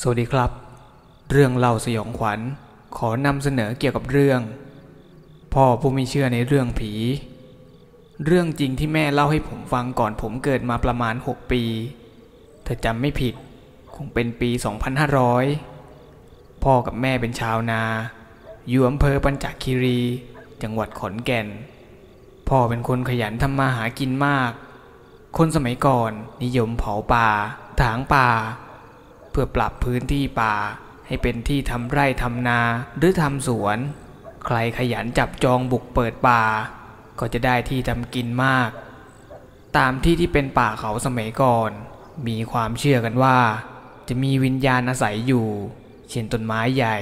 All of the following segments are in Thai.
สวัสดีครับ เรื่องเล่าสยองขวัญขอนำเสนอเกี่ยวกับเรื่อง พ่อผู้ไม่เชื่อในเรื่องผี เรื่องจริงที่แม่เล่าให้ผมฟังก่อนผมเกิดมาประมาณ 6 ปี ถ้าจำไม่ผิดคงเป็นปี 2500 พ่อกับแม่เป็นชาวนา อยู่อำเภอปัญจคีรี จังหวัดขอนแก่น พ่อเป็นคนขยันทำมาหากินมาก คนสมัยก่อนนิยมเผาป่าถางป่า เพื่อปรับพื้นที่ป่า ให้เป็นที่ทำไร่ทำนาหรือทำสวน ใครขยันจับจองบุกเปิดป่า ก็จะได้ที่ทำกินมาก ตามที่ที่เป็นป่าเขาสมัยก่อน มีความเชื่อกันว่า จะมีวิญญาณอาศัยอยู่ เช่นต้นไม้ใหญ่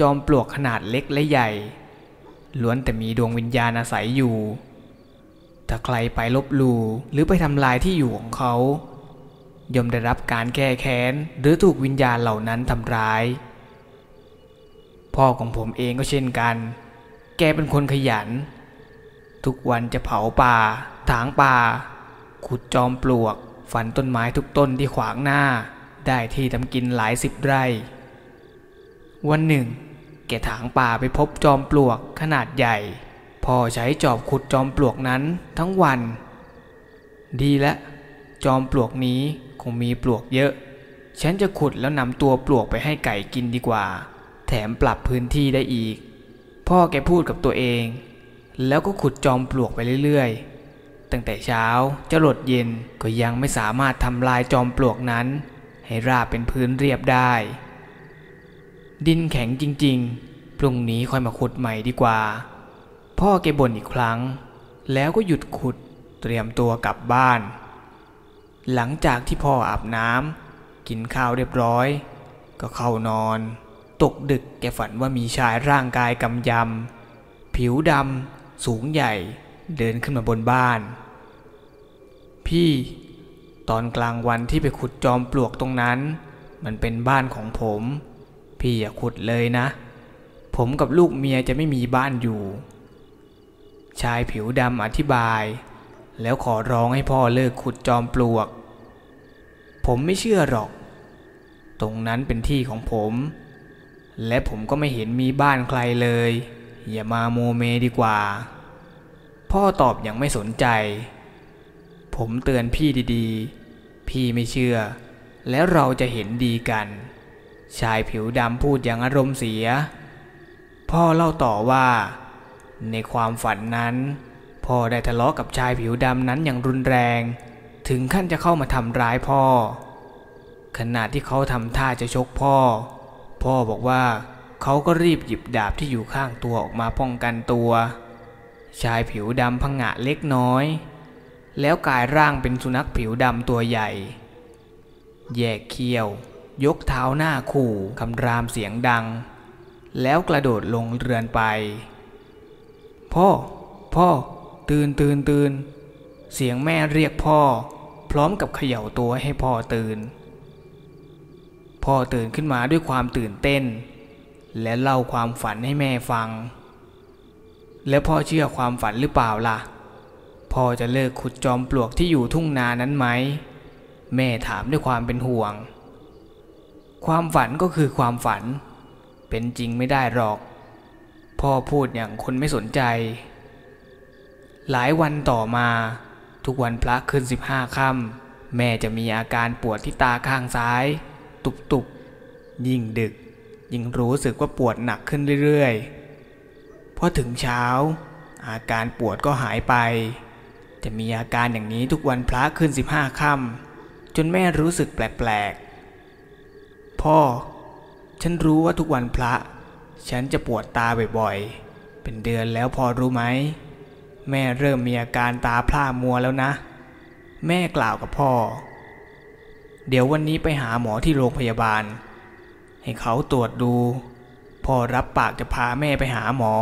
จอมปลวกขนาดเล็กและใหญ่ล้วนแต่มีดวงวิญญาณอาศัยอยู่ ถ้าใครไปลบลู่หรือไปทำลายที่อยู่ของเขา ย่อมได้รับการแก้แค้น หรือถูกวิญญาณเหล่านั้นทำร้าย พ่อของผมเองก็เช่นกัน แกเป็นคนขยัน ทุกวันจะเผาป่า ถางป่า ขุดจอมปลวก ฝันต้นไม้ทุกต้นที่ขวางหน้า ได้ที่ทำกินหลายสิบไร่ วันหนึ่ง แกถางป่าไปพบจอมปลวกขนาดใหญ่ พ่อใช้จอบขุดจอมปลวกนั้นทั้งวัน ดีแล้วจอมปลวกนี้ คงมีปลวกเยอะ ฉันจะขุดแล้วนำตัวปลวกไปให้ไก่กินดีกว่า แถมปรับพื้นที่ได้อีก พ่อแกพูดกับตัวเอง แล้วก็ขุดจอมปลวกไปเรื่อยๆ ตั้งแต่เช้าจะหลดเย็นก็ยังไม่สามารถทำลายจอมปลวกนั้น ให้ราบเป็นพื้นเรียบได้ ดินแข็งจริงๆ พรุ่งนี้ค่อยมาขุดใหม่ดีกว่า พ่อแกบ่นอีกครั้ง แล้วก็หยุดขุดเตรียมตัวกลับบ้าน หลังจากที่พ่ออาบน้ำกินข้าวเรียบร้อย ก็เข้านอน ตกดึกแกฝันว่ามีชายร่างกายกำยำ ผิวดำสูงใหญ่เดินขึ้นมาบนบ้าน พี่ ตอนกลางวันที่ไปขุดจอมปลวกตรงนั้น มันเป็นบ้านของผม พี่อย่าขุดเลยนะ ผมกับลูกเมียจะไม่มีบ้านอยู่ ชายผิวดำอธิบาย แล้วขอร้องให้พ่อเลิกขุดจอมปลวก ผมไม่เชื่อหรอก ตรงนั้นเป็นที่ของผม และผมก็ไม่เห็นมีบ้านใครเลย อย่ามาโมเมดีกว่า พ่อตอบอย่างไม่สนใจ ผมเตือนพี่ดีๆ พี่ไม่เชื่อ แล้วเราจะเห็นดีกัน ชายผิวดำพูดอย่างอารมณ์เสีย พ่อเล่าต่อว่า ในความฝันนั้น พ่อได้ทะเลาะกับชายผิวดำนั้นอย่างรุนแรง ถึงขั้นจะเข้ามาทำร้ายพ่อ ขณะที่เขาทำท่าจะชกพ่อ พ่อบอกว่าเขาก็รีบหยิบดาบที่อยู่ข้างตัวออกมาป้องกันตัว ชายผิวดำพังงะเล็กน้อย แล้วกลายร่างเป็นสุนัขผิวดำตัวใหญ่ แยกเขี้ยว ยกเท้าหน้าขู่คำรามเสียงดัง แล้วกระโดดลงเรือนไป พ่อ พ่อ ตื่นตื่นตื่นเสียงแม่เรียกพ่อ พร้อมกับเขย่าตัวให้พ่อตื่น พ่อตื่นขึ้นมาด้วยความตื่นเต้น และเล่าความฝันให้แม่ฟัง แล้วพ่อเชื่อความฝันหรือเปล่าล่ะ พ่อจะเลิกขุดจอมปลวกที่อยู่ทุ่งนานั้นไหม แม่ถามด้วยความเป็นห่วง ความฝันก็คือความฝัน เป็นจริงไม่ได้หรอก พ่อพูดอย่างคนไม่สนใจ หลายวันต่อมา ทุกวันพระขึ้นสิบห้าค่ำแม่จะมีอาการปวดที่ตาข้างซ้าย ตุบๆยิ่งดึก ยิ่งรู้สึกว่าปวดหนักขึ้นเรื่อยๆพอถึงเช้า อาการปวดก็หายไป จะมีอาการอย่างนี้ทุกวันพระขึ้นสิบห้าค่ำจนแม่รู้สึกแปลกๆพ่อ ฉันรู้ว่าทุกวันพระ ฉันจะปวดตาบ่อยๆเป็นเดือนแล้วพอรู้ไหม แม่เริ่มมีอาการตาพร่ามัวแล้วนะ แม่กล่าวกับพ่อ เดี๋ยววันนี้ไปหาหมอที่โรงพยาบาล ให้เขาตรวจดู พ่อรับปากจะพาแม่ไปหาหมอ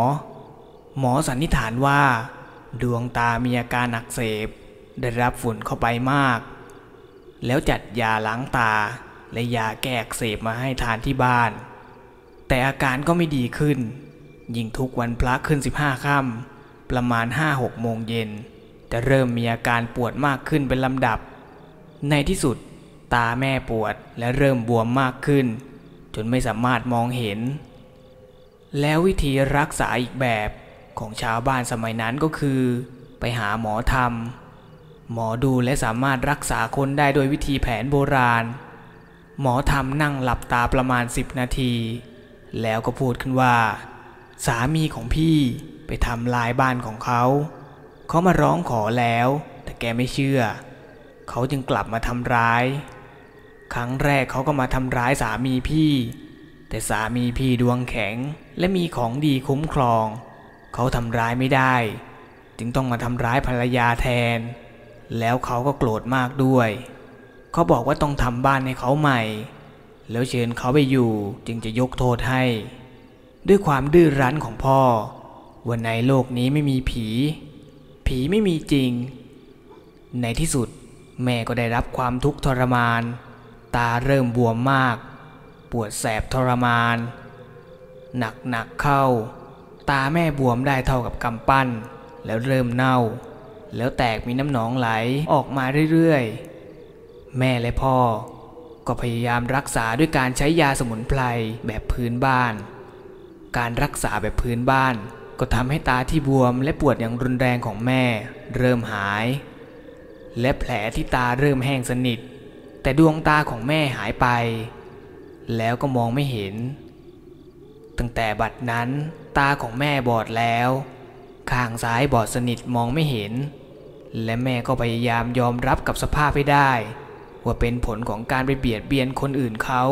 หมอสันนิษฐานว่า ดวงตามีอาการอักเสบ ได้รับฝุ่นเข้าไปมาก แล้วจัดยาล้างตาและยาแก้อักเสบมาให้ทานที่บ้าน แต่อาการก็ไม่ดีขึ้น ยิ่งทุกวันพระขึ้น15ค่ำ ประมาณ 5-6 โมงเย็น จะเริ่มมีอาการปวดมากขึ้นเป็นลำดับ ในที่สุดตาแม่ปวดและเริ่มบวมมากขึ้น จนไม่สามารถมองเห็น แล้ววิธีรักษาอีกแบบของชาวบ้านสมัยนั้นก็คือ ไปหาหมอทำหมอดูและสามารถรักษาคนได้โดยวิธีแผนโบราณ หมอทำนั่งหลับตาประมาณ 10 นาที แล้วก็พูดขึ้นว่า สามีของพี่ ทำลายบ้านของเขา เขามาร้องขอแล้ว แต่แกไม่เชื่อ เขาจึงกลับมาทำร้าย ครั้งแรกเขาก็มาทำร้ายสามีพี่ แต่สามีพี่ดวงแข็งและมีของดีคุ้มครอง เขาทำร้ายไม่ได้ จึงต้องมาทำร้ายภรรยาแทน แล้วเขาก็โกรธมากด้วย เขาบอกว่าต้องทำบ้านให้เขาใหม่ แล้วเชิญเขาไปอยู่จึงจะยกโทษให้ ด้วยความดื้อรั้นของพ่อ ว่าในโลกนี้ไม่มีผี ผีไม่มีจริง ในที่สุดแม่ก็ได้รับความทุกข์ทรมาน ตาเริ่มบวมมาก ปวดแสบทรมาน หนักหนักๆเข้า ตาแม่บวมได้เท่ากับกำปั้น แล้วเริ่มเน่า แล้วแตกมีน้ำหนองไหลออกมาเรื่อยๆ แม่และพ่อ ก็พยายามรักษาด้วยการใช้ยาสมุนไพรแบบพื้นบ้าน การรักษาแบบพื้นบ้าน ก็ทำให้ตาที่บวมและปวดอย่างรุนแรงของแม่ เริ่มหาย และแผลที่ตาเริ่มแห้งสนิท แต่ดวงตาของแม่หายไป แล้วก็มองไม่เห็น ตั้งแต่บัดนั้นตาของแม่บอดแล้ว ข้างซ้ายบอดสนิทมองไม่เห็น และแม่ก็พยายามยอมรับกับสภาพให้ได้ ว่าเป็นผลของการไปเบียดเบียนคนอื่นเขา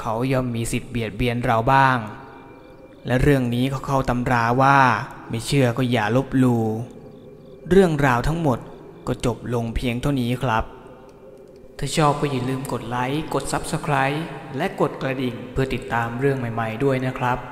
เขาย่อมมีสิทธิ์เบียดเบียนเราบ้าง และเรื่องนี้เขาเข้าตำราว่าไม่เชื่อก็อย่าลบลู่เรื่องราวทั้งหมดก็จบลงเพียงเท่านี้ครับ ถ้าชอบก็อย่าลืมกดไลค์ กด Subscribe และกดกระดิ่งเพื่อติดตามเรื่องใหม่ ๆ ด้วยนะครับ